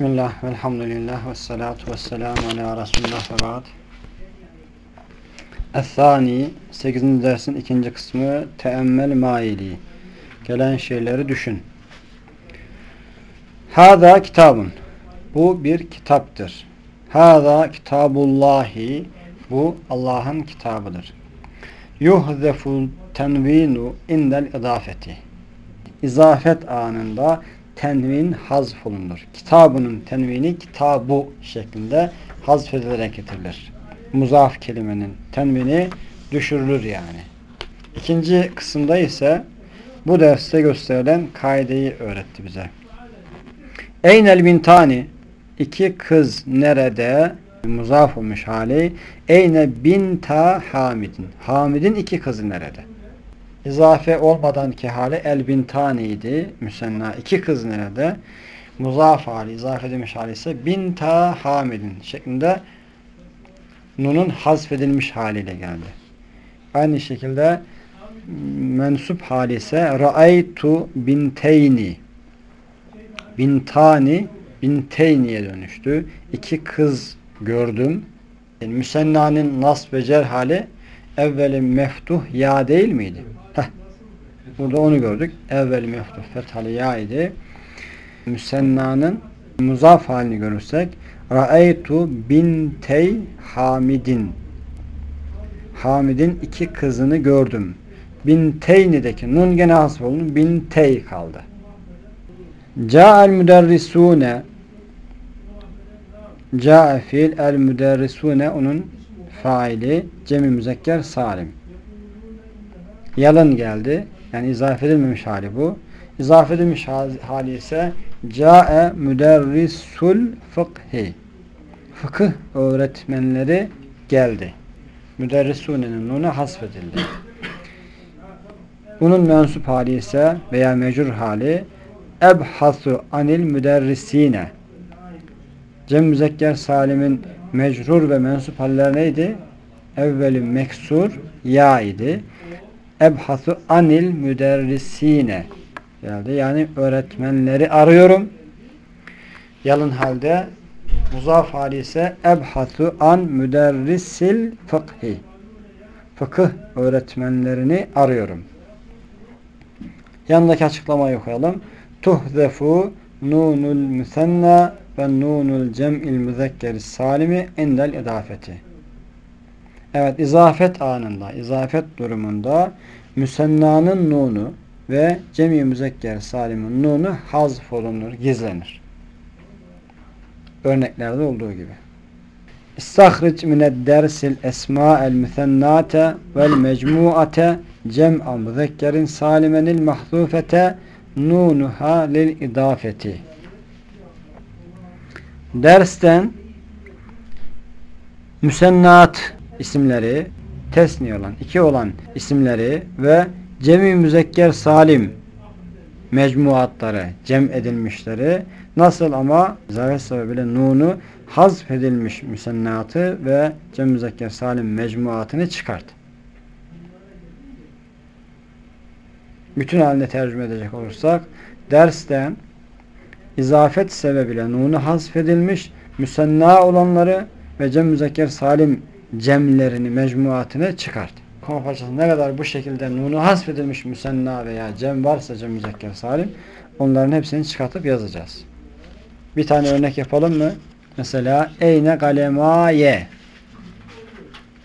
Bismillah, velhamdülillah, ve salatu ve selamu ala Resulullah ve ba'd. Es-Sani, 8. dersin ikinci kısmı Teemmel Maili. Gelen şeyleri düşün. Hada kitabun. Bu bir kitaptır. Hada kitabullahi. Bu Allah'ın kitabıdır. Yuhzefu tenvinu indel idafeti. İzafet anında tenvin hazf olunur. Kitabının tenvini kitabu şeklinde hazfedilerek getirilir. Muzaf kelimenin tenvini düşürülür yani. İkinci kısımda ise bu derste gösterilen kaideyi öğretti bize. Eynel bintani iki kız nerede? Muzaf olmuş hali. Eyne binta Hamidin. Hamid'in iki kızı nerede? İzafe olmadan ki hali el bintaniydi. Müsenna. iki kız nerede? Muzaf hali, izafe edilmiş hali ise binta Hamidin şeklinde nunun hazfedilmiş haliyle geldi. Aynı şekilde mensup hali ise ra'aytu binteyni bintani binteyniye dönüştü. İki kız gördüm. Yani müsennanın nasb ve cer hali evveli meftuh ya değil miydi? Burada onu gördük. Evveli meftuh fethalı idi. Müsennanın muzaf halini görürsek Ra'eytu bintey Hamidin Hamid'in iki kızını gördüm. Binteyni'deki nun gene hasf olun. Bintey kaldı. Ca'el müderrisune Ca'e fiil el müderrisune onun faili cemi müzekker salim. Yalın geldi. Yani izafe edilmemiş hali bu. İzafe edilmiş hali ise Ca'e müderrisul fıkhi. Fıkıh öğretmenleri geldi. Müderrisune'nin nunu hasfedildi. Bunun mensup hali ise veya mecrur hali ebhasu anil müderrisine. Cem müzekker salimin mecrur ve mensup haller neydi? Evveli meksur ya idi. Ebhasu anil müderrisine geldi. Yani öğretmenleri arıyorum. Yalın halde muzaf hali ise ebhasu an müderrisil fıkhi. Fıkıh öğretmenlerini arıyorum. Yanındaki açıklamayı okuyalım. Tuhzefu nunul müsenna ve nunul cem'il müzekkeri salimi indel idafeti. Evet, izafet anında, izafet durumunda müsennanın nunu ve cem'i müzekker salimin nunu hazf olunur, gizlenir. Örneklerde olduğu gibi. İstahric mined dersil esma'el müsennate vel mecmuate cem'a müzekkerin salimenil mahzufete nunuha lil idafeti. Dersten müsennat isimleri tesni olan, iki olan isimleri ve cemi müzekker salim mecmuatları, cem edilmişleri nasıl ama zahir sebebiyle nunu hazf edilmiş müsennatı ve cem müzekker salim mecmuatını çıkart. Bütün halinde tercüme edecek olursak dersten izafet sebebiyle nunu hasfedilmiş müsenna olanları ve cem müzekker salim cemlerini, mecmuatını çıkart. Konu parçasında ne kadar bu şekilde nunu hasfedilmiş müsenna veya cem varsa cem müzekker salim onların hepsini çıkartıp yazacağız. Bir tane örnek yapalım mı? Mesela eyne galemaye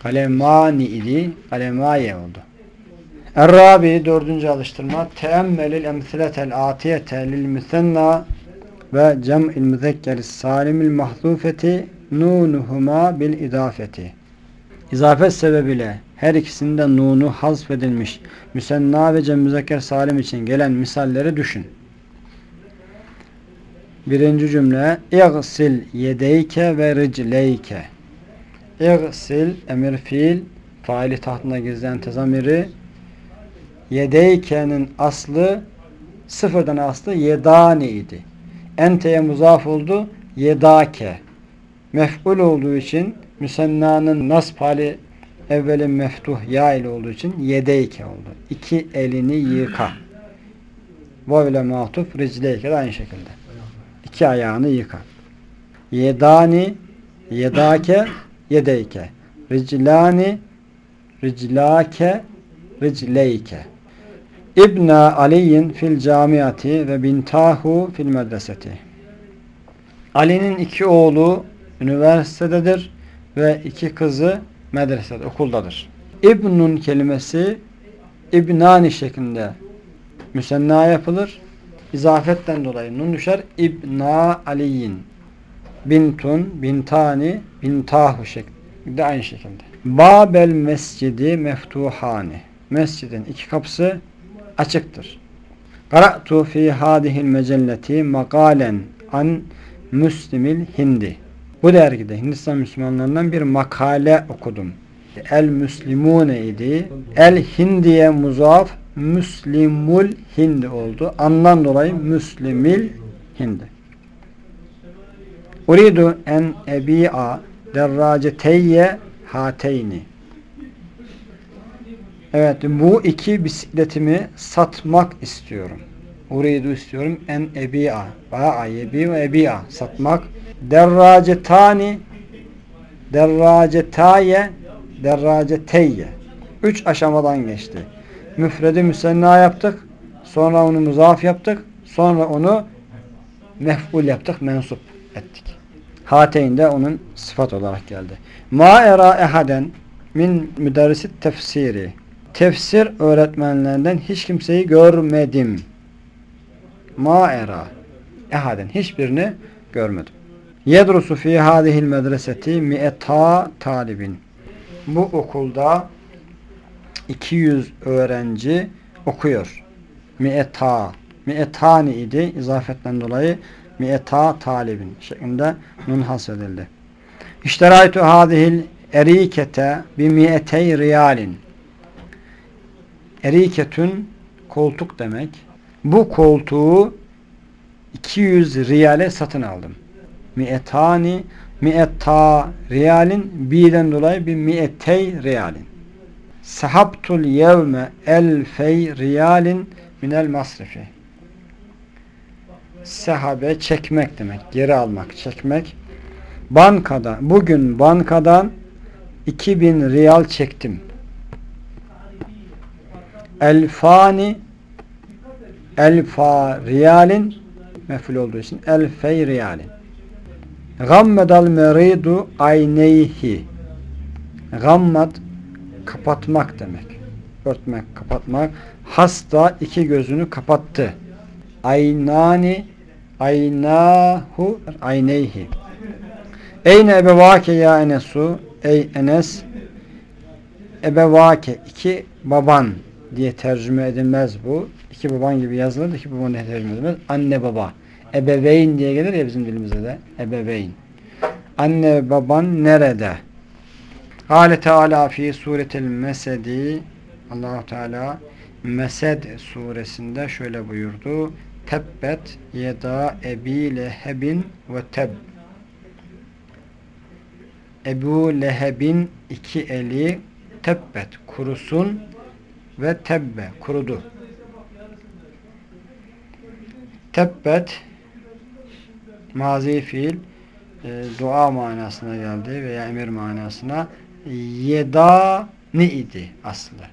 galemani idi galemaye oldu. Errabi dördüncü alıştırma teemmelil emsiletel atiyete lil müsenna ve cem'il müzekkeri salimil mahzufeti nunuhuma bil idafeti. İzafet sebebiyle her ikisinden nunu hazfedilmiş müsenna ve cem salim için gelen misalleri düşün. Birinci cümle İgsil yedeyke ve ricleyke İgsil emir fiil faili tahtında gizlenen tezamiri yedeyke'nin aslı sıfırdan aslı yedani idi. Enteye muzaf oldu yedake. Mef'ul olduğu için müsennanın nasb hali evveli meftuh ya ile olduğu için yedeyke oldu. İki elini yıka. Vav ile matuf ricleyke de aynı şekilde. İki ayağını yıka. Yedani yedake yedeyke. Riclani riclake ricleyke. İbna Aliyin fil camiati ve bintahu fil medreseti. Ali'nin iki oğlu üniversitededir ve iki kızı medresede, okuldadır. İbnun kelimesi İbnani şeklinde müsenna yapılır. İzafetten dolayı nun düşer. İbna Aliyin. Bintun, bintani, bintahu şeklinde aynı şekilde. Babel mescidi meftuhani. Mescidin iki kapısı açıktır. Qara'tu fi hadihil mecelleti makalen an Müslimil Hindi. Bu dergide Hindistan Müslümanlarından bir makale okudum. El Müslimune idi. El Hindiye muzaf Müslimul Hindi oldu. Andan dolayı Müslimil Hindi. Uridu en ebi'a derraceteyye hateyni. Evet bu iki bisikletimi satmak istiyorum. Uridu istiyorum en ebi'a. Ba'a yebi ve ebi'a. Satmak. Derracetani derracetaye derraceteyye. Üç aşamadan geçti. Müfredi müsenna yaptık. Sonra onu muzaf yaptık. Sonra onu mef'ul yaptık. Mensup ettik. Hateyn de onun sıfat olarak geldi. Ma era ehaden min müderrisit tefsiri. Tefsir öğretmenlerinden hiç kimseyi görmedim. Ma era ehaden hiçbirini görmedim. Yedrusu fi hadihil medreseti mi'eta talibin. Bu okulda 200 öğrenci okuyor. Mi'eta mi'etani idi. İzafetten dolayı mi'eta talibin şeklinde nun hasredildi. İşteraytu hadihil erikete bi mi'etey riyalin. Eriketün koltuk demek. Bu koltuğu 200 riyale satın aldım. Mi'etani mi'etta riyalin birden dolayı bir mi'etey riyalin. Sahabtul yevme elfey riyalin minel masrifi. Sehabe çekmek demek. Geri almak, çekmek. Bankada, bugün bankadan 2000 riyal çektim. Elfani elfa riyalin meful olduğu için elfey riyalin. Gammedal meridu ayneyhi. Gammad kapatmak demek. Örtmek, kapatmak. Hasta iki gözünü kapattı. Aynani aynahu ayneyhi. Eyne ebevake ya Enesu ey Enes ebevake iki baban diye tercüme edilmez bu. İki baban gibi yazılır. iki baban diye tercüme edilmez. Anne baba. Ebeveyn diye gelir ya bizim dilimizde de. Ebeveyn. Anne baban nerede? Kâle Teala fi suretil mesedi Allahu Teala Mesed suresinde şöyle buyurdu. Tebbet yeda ebi lehebin ve teb. Ebu Leheb'in iki eli tebbet kurusun ve tebbe kurudu. Tebbet mazi fiil e, dua manasına geldi veya emir manasına yeda ne idi aslında?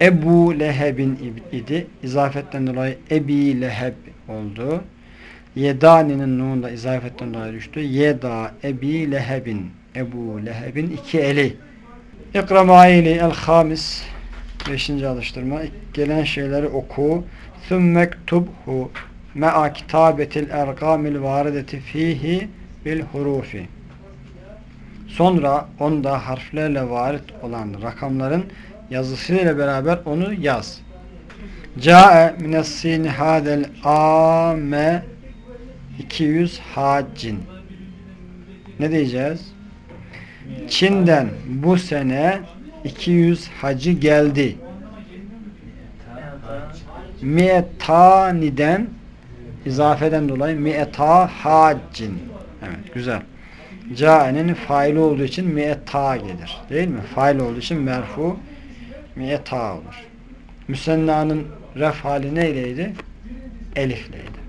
Ebu Leheb'in idi. İzafetten dolayı Ebi Leheb oldu. Yedani'nin da izafetten dolayı düştü. Yeda Ebi Leheb'in Ebu Leheb'in iki eli. İkra maili el hamis Beşinci alıştırma. Gelen şeyleri oku. Thummektubhu me'a kitabetil ergamil varideti fihi bil hurufi. Sonra onda harflerle varit olan rakamların yazısıyla beraber onu yaz. Ca'e minessin hadel ame 200 haccin. Ne diyeceğiz? Çin'den bu sene 200 hacı geldi. Mi'etaniden izafeden dolayı mi'eta haccin. Evet güzel. Ca'enin faili olduğu için mi'eta gelir. Değil mi? Fail olduğu için merfu mi'eta olur. Müsenna'nın ref hali neyleydi? Elifleydi.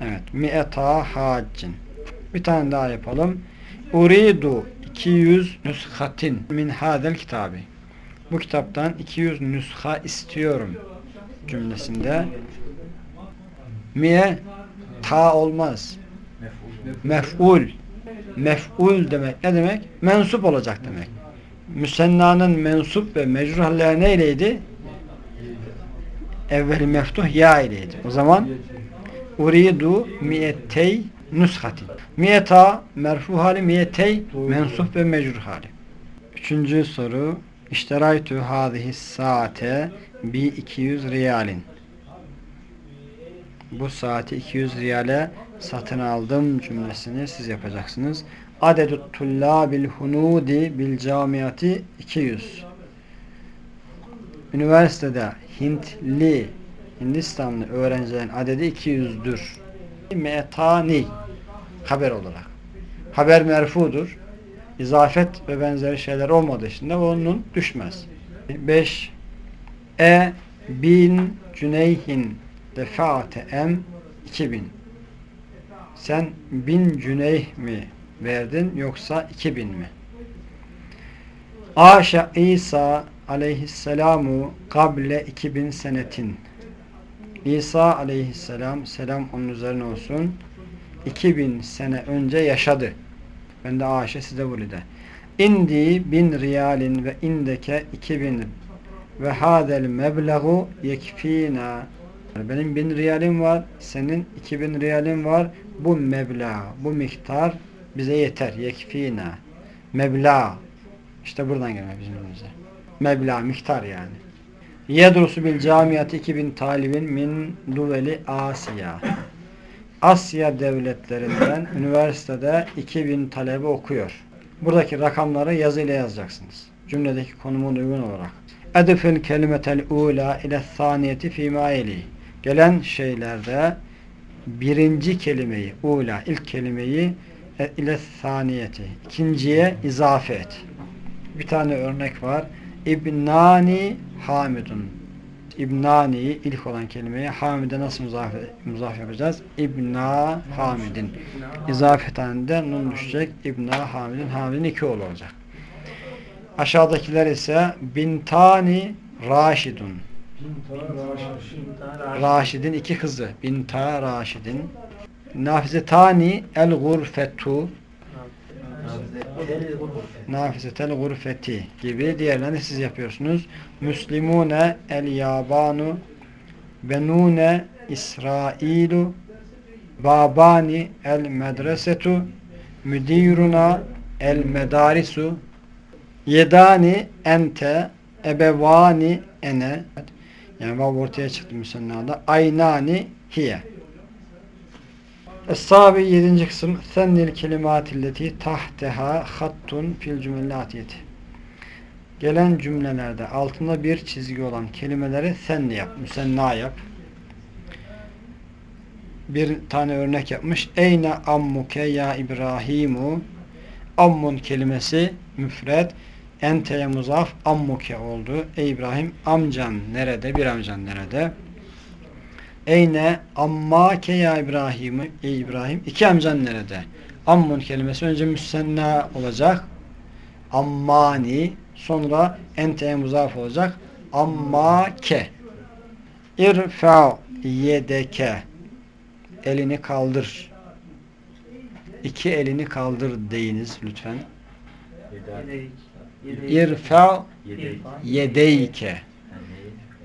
Evet. Mi'eta haccin. Bir tane daha yapalım. Uridu 200 nüshatin min hadel kitabı. Bu kitaptan 200 nüsha istiyorum cümlesinde. Miye ta olmaz. Mef'ul. Mef'ul demek ne demek? Mensup olacak demek. Müsennanın mensup ve mecrur halleri neyleydi? Evveli meftuh ya ileydi. O zaman uridu miyetey nushatin. Miyeta merfu hali miyetey mensup ve mecrur hali. Üçüncü soru. İşteraytu hâzihi saate bi 200 riyalin. Bu saati 200 riyale satın aldım cümlesini siz yapacaksınız. Adedü tullabil hunudi bil camiati 200. Üniversitede Hintli, Hindistanlı öğrencilerin adedi 200'dür. Metani haber olarak. Haber merfudur. İzafet ve benzeri şeyler olmadığı için de onun düşmez. 5. E bin cüneyhin defaate em 2000. Sen bin cüneyh mi verdin yoksa 2000 mi? Aşa İsa aleyhisselamu kable 2000 senetin. İsa aleyhisselam selam onun üzerine olsun. 2000 sene önce yaşadı. Ben de aşe size vulide. İndi bin riyalin ve indeke 2000 ve hadel meblagu yekfina. Benim bin riyalim var, senin 2000 riyalim var. Bu meblağ, bu miktar bize yeter. Yekfina. Meblağ. İşte buradan gelme bizim önümüze. Meblağ, miktar yani. Yedrusu bil camiyat 2000 talibin min duveli Asya. Asya devletlerinden üniversitede 2000 talebe okuyor. Buradaki rakamları yazıyla yazacaksınız. Cümledeki konumun uygun olarak. Edifil kelimetel ula ile saniyeti fîmâ. Gelen şeylerde birinci kelimeyi, ula, ilk kelimeyi e, ile saniyeti, ikinciye izafe et. Bir tane örnek var. İbnani Hamidun. İbnani ilk olan kelimeyi Hamid'e nasıl muzaf, muzaf yapacağız? İbna Hamidin. İzafeten nun düşecek. İbna Hamidin. Hamidin iki oğlu olacak. Aşağıdakiler ise Bintani Raşidun. Raşid'in iki kızı. Binta Raşid'in. Nafizetani El Gurfetu Nafizetel gurfeti gibi diğerlerini siz yapıyorsunuz. Müslimune el yabanu benune İsrailu babani el medresetu müdiruna el medarisu yedani ente ebevani ene yani vav ortaya çıktı müsennada aynani hiye Es-sabi 7. kısım Sennil kelimatilleti tahteha hattun fil cümletiyeti. Gelen cümlelerde altında bir çizgi olan kelimeleri senli yap, müsenna yap. Bir tane örnek yapmış. Eyne ammuke ya İbrahimu Ammun kelimesi müfred enteye muzaf ammuke oldu. Ey İbrahim amcan nerede? Bir amcan nerede? Eyne ammake ya İbrahim ey İbrahim iki amcan nerede? Ammun kelimesi önce müsenna olacak. Ammani sonra enteye muzaf olacak. Ammake irfa yedeke elini kaldır. İki elini kaldır deyiniz lütfen. İrfa yedeyke.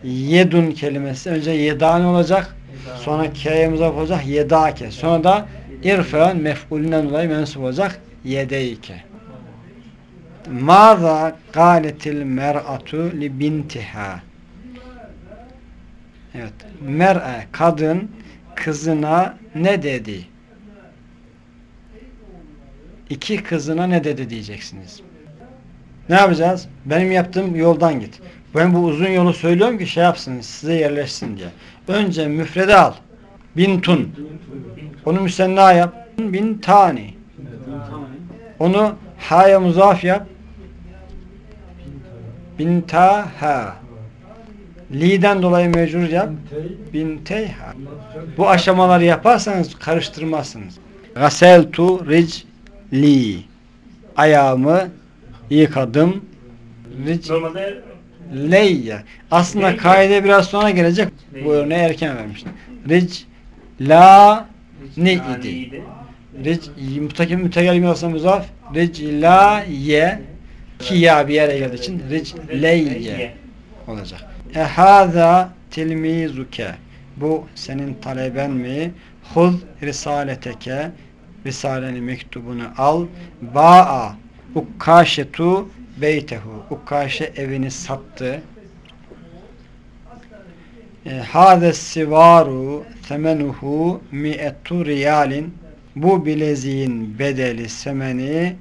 Yedun kelimesi önce yedani olacak sonra k'ye muzaf olacak yedake. Sonra da irfan mef'ulünden dolayı mensup olacak yedeyke. Maza galetil mer'atu li bintiha. Evet. Mer'e kadın kızına ne dedi? İki kızına ne dedi diyeceksiniz. Ne yapacağız? Benim yaptığım yoldan git. Ben bu uzun yolu söylüyorum ki şey yapsın, size yerleşsin diye. Önce müfrede al. Bintun. Onu müsenna yap. Bin tani. Onu ha'ya muzaf yap. Bintaha. Li'den dolayı mecrur yap. Binteyha. Bu aşamaları yaparsanız karıştırmazsınız. Gaseltu ricli. Ayağımı yıkadım. Ric Normalde leyye. Aslında Leyye. kaide biraz sonra gelecek. Bu örneği erken vermiştim. Ric la ne idi? Ric mütekel mütekellim olsa muzaf. Ric la ye ki ya bir yere geldiği için ric leyye olacak. E hâzâ tilmizuke. Bu senin taleben mi? Huz risaleteke. Risaleni mektubunu al. Ba'a ukkaşetu beytehu. Ukkaşe evini sattı. E, Hâze sivaru temenuhu mi'etu riyalin. Bu bileziğin bedeli semeni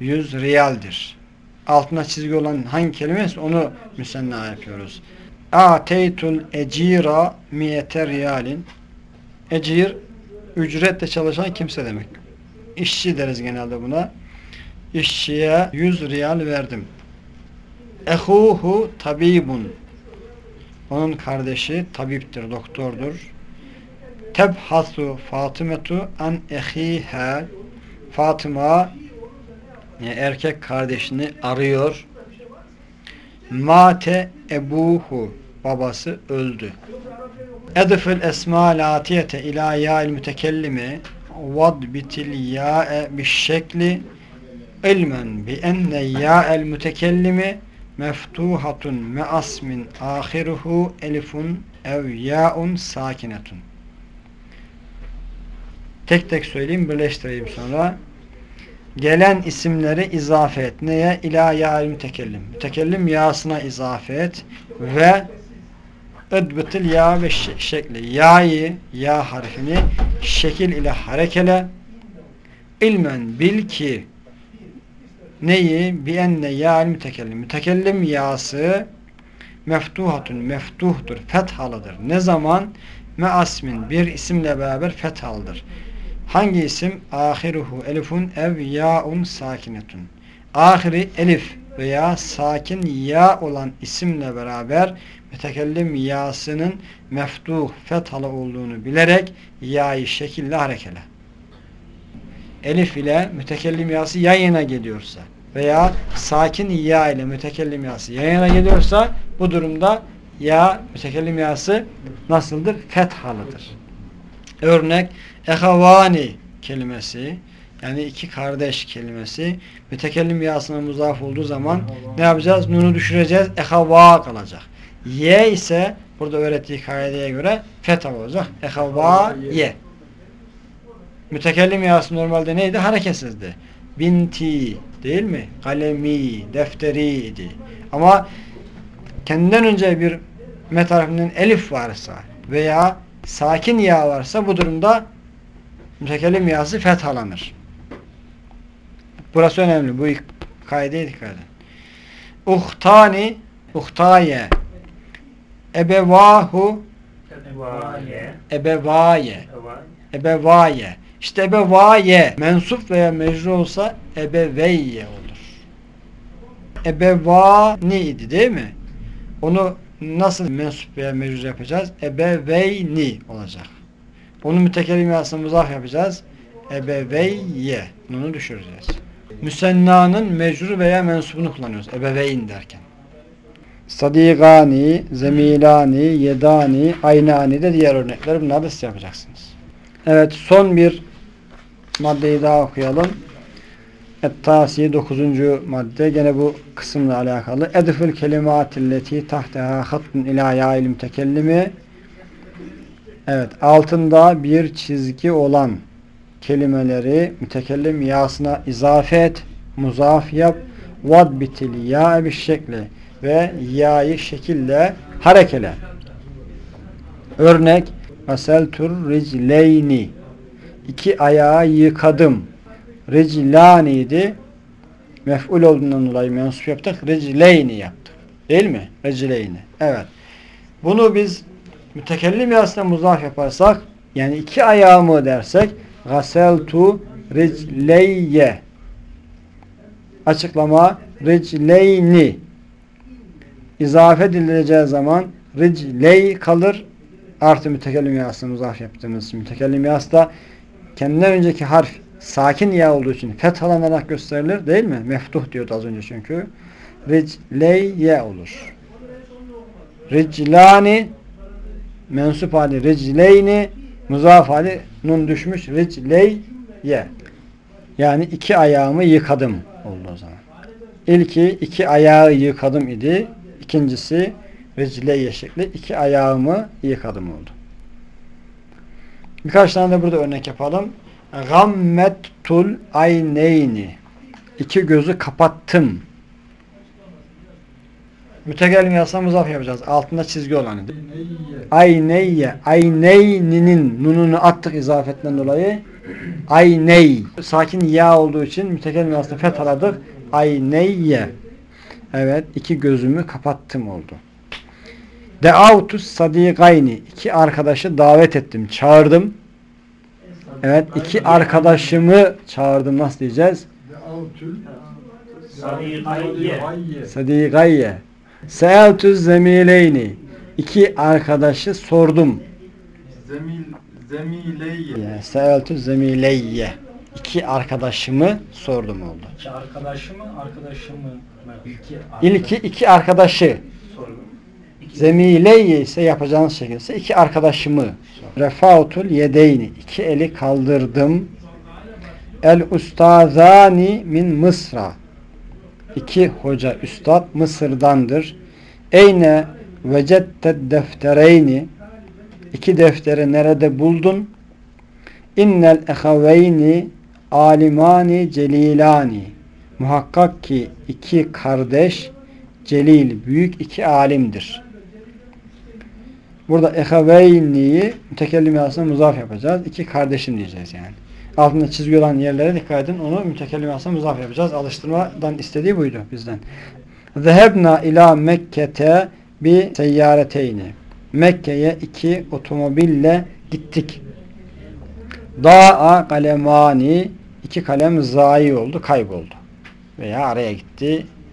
100 riyaldir. Altına çizgi olan hangi kelimesi onu müsenna yapıyoruz. Ateytul ecira miyete riyalin. Ecir ücretle çalışan kimse demek. İşçi deriz genelde buna. İşçiye 100 riyal verdim. Ehuhu tabibun. Onun kardeşi tabiptir, doktordur. Tebhasu Fatimetu an ehiha. Fatıma erkek kardeşini arıyor. Mate ebuhu babası öldü. Edfil esma latiyete ila ya'il mütekellimi vad bitil ya'e bişşekli ilmen bi enne ya'el mütekellimi meftuhatun me asmin ahiruhu elifun ev ya'un sakinetun. Tek tek söyleyeyim birleştireyim sonra. Gelen isimleri izafe et. Neye? İlâ yâil mütekellim. Mütekellim yağsına izafe et. Ve ıdbıtıl ya ve şe- şekli. Ya'yı, ya harfini şekil ile harekele. İlmen bil ki neyi? Bi enne yâil mütekellim. Mütekellim yağsı meftuhatun meftuhtur. Fethalıdır. Ne zaman? Me asmin bir isimle beraber fethalıdır. Hangi isim? Ahiruhu elifun ev yaun sakinetun. Ahiri elif veya sakin ya olan isimle beraber mütekellim yasının meftuh, fethalı olduğunu bilerek ya'yı şekille harekele. Elif ile mütekellim yası yan yana geliyorsa veya sakin ya ile mütekellim yası yan yana geliyorsa bu durumda ya mütekellim yası nasıldır? Fethalıdır. Örnek ehavani kelimesi yani iki kardeş kelimesi mütekellim yasına muzaf olduğu zaman ne yapacağız? Nunu düşüreceğiz. Ehava kalacak. Ye ise burada öğrettiği kaideye göre fetha olacak. Ehava ye. Mütekellim yası normalde neydi? Hareketsizdi. Binti değil mi? Kalemi, defteri idi. Ama kendinden önce bir met elif varsa veya sakin ya varsa bu durumda mütekellim yası fethalanır. Burası önemli. Bu kaideye dikkat edin. Uhtani uhtaye ebevahu Evaye. ebevaye Evaye. ebevaye işte ebevaye mensup veya mecru olsa ebeveyye olur. Ebevani idi değil mi? Onu nasıl mensup veya mecrur yapacağız? Ebeveyni olacak. Onu mütekellim yasını muzaf yapacağız. Ebeveyye. Bunu düşüreceğiz. Müsennanın mecrur veya mensubunu kullanıyoruz. Ebeveyn derken. Sadigani, zemilani, yedani, aynani de diğer örnekler. Bunları da siz yapacaksınız. Evet son bir maddeyi daha okuyalım. Et-Tasi 9. madde gene bu kısımla alakalı. Edfül kelimatilleti tahteha hattun ila ya'il mütekellimi Evet altında bir çizgi olan kelimeleri mütekellim yasına izafe et, muzaf yap, vad bitil ya bir şekli ve ya'yı şekille harekele. Örnek Aseltur ricleyni iki ayağı yıkadım. Riclani idi. Mef'ul olduğundan dolayı mensup yaptık. Ricleyni yaptık. Değil mi? Ricleyni. Evet. Bunu biz mütekellim yasına muzaf yaparsak yani iki ayağımı dersek gaseltu ricleyye açıklama ricleyni izafe edileceği zaman ricley kalır artı mütekellim yasına muzaf yaptığımız mütekellim yasda kendinden önceki harf sakin ya olduğu için fethallanarak gösterilir değil mi? Meftuh diyordu az önce çünkü. Ricleyye olur. Riclani mensup hali ricleyni muzaf hali nun düşmüş ricleyye. Yani iki ayağımı yıkadım oldu o zaman. İlki iki ayağı yıkadım idi. İkincisi ricleyye şekli iki ayağımı yıkadım oldu. Birkaç tane de burada örnek yapalım. Gammettul ayneyni. İki gözü kapattım. Mütekellim yazsa muzaf yapacağız. Altında çizgi olanı. Ayneyye. Ayneyninin nununu attık izafetten dolayı. Ayney. Sakin ya olduğu için mütekellim yazsa fethaladık. Ayneyye. Evet. iki gözümü kapattım oldu. Deavtus sadigayni. İki arkadaşı davet ettim. Çağırdım. Evet. iki arkadaşımı çağırdım. Nasıl diyeceğiz? Sadigayye. Sadigayye. Seeltü zemileyni. İki arkadaşı sordum. Zemil, zemileyye. Yani Seeltü zemileyye. İki arkadaşımı sordum oldu. İki arkadaşı mı? Arkadaşı mı? İki İlki iki arkadaşı. Zemileyye ise yapacağınız şekilde iki arkadaşımı. Refautul yedeyni. İki eli kaldırdım. El ustazani min Mısra. İki hoca üstad Mısır'dandır. Eyne vecetted deftereyni. İki defteri nerede buldun? İnnel ehaveyni alimani celilani. Muhakkak ki iki kardeş celil, büyük iki alimdir. Burada ehaveyniyi mütekellim yazısına muzaf yapacağız. İki kardeşim diyeceğiz yani. Altında çizgi olan yerlere dikkat edin. Onu mütekellim yazısına muzaf yapacağız. Alıştırmadan istediği buydu bizden. Zehebna ila Mekke'te bi seyyareteyni. Mekke'ye iki otomobille gittik. Da'a kalemani iki kalem zayi oldu, kayboldu. Veya araya gitti,